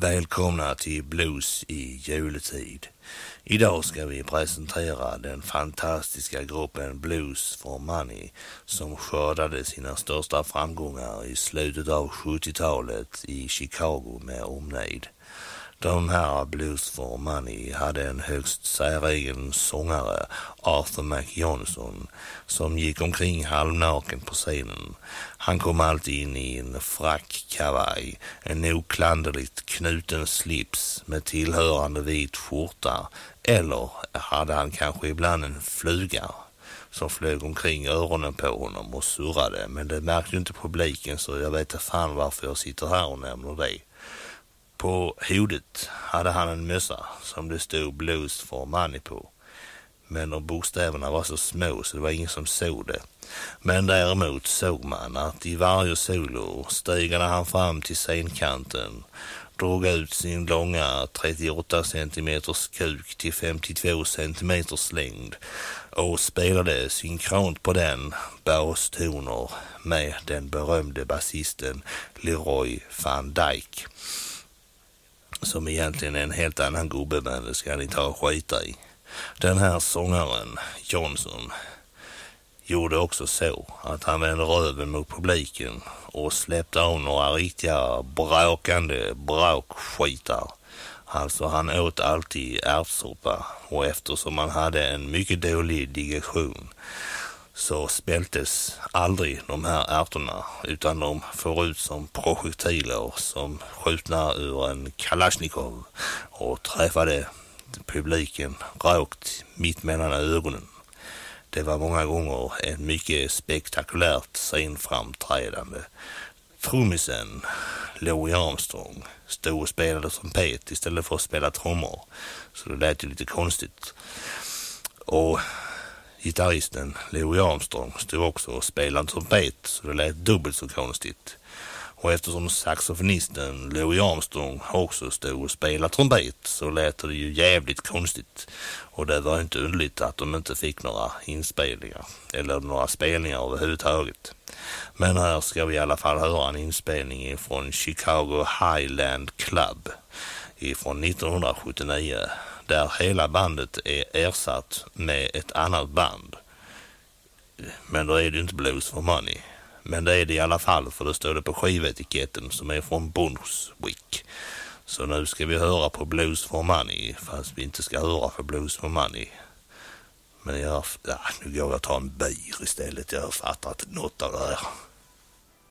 Välkomna till Blues i juletid. Idag ska vi presentera den fantastiska gruppen Blues for Money som skördade sina största framgångar i slutet av 70-talet i Chicago med omnejd. De här Blues for Money hade en högst säregen sångare, Arthur McJohnson, som gick omkring halvnaken på scenen. Han kom alltid in i en frackkavaj, en oklanderligt knuten slips med tillhörande vit skjorta eller hade han kanske ibland en fluga som flög omkring öronen på honom och surrade. Men det märkte ju inte publiken så jag vet inte fan varför jag sitter här och nämner det. På huvudet hade han en mössa som det stod Blues for Money på. Men de bokstäverna var så små så det var ingen som såg det. Men däremot såg man att i varje solo stegade han fram till scenkanten, drog ut sin långa 38 centimeters kuk till 52 centimeters längd och spelade synkront på den bastoner med den berömde basisten Leroy van Dyke som egentligen är en helt annan gubbe, men det ska ni ta och skita i. Den här sångaren, Johnson, gjorde också så att han vände röven mot publiken och släppte av några riktiga brakande brakskitar. Alltså han åt alltid ärtsoppa och eftersom han hade en mycket dålig digestion så spältes aldrig de här ärtorna utan de får ut som projektiler som skjutna ur en Kalashnikov och träffade publiken rakt mitt mellan ögonen. Det var många gånger ett mycket spektakulärt scenframträdande. Trummisen Louis Armstrong stod och spelade trumpet istället för att spela trummor. Så det lät ju lite konstigt. Och Gitarristen Louis Armstrong stod också och spelade trumpet så det lät dubbelt så konstigt. Och eftersom saxofonisten Louis Armstrong också stod och spelade trumpet så lät det ju jävligt konstigt. Och det var inte underligt att de inte fick några inspelningar eller några spelningar överhuvudtaget. Men här ska vi i alla fall höra en inspelning från Chicago Highland Club ifrån 1979 där hela bandet är ersatt med ett annat band. Men då är det inte Blues for Money. Men det är det i alla fall för det står det på skivetiketten som är från Brunswick. Så nu ska vi höra på Blues for Money fast vi inte ska höra på Blues for Money. Men jag, ja, nu går jag och tar en bir istället. Jag har fattat något av det här.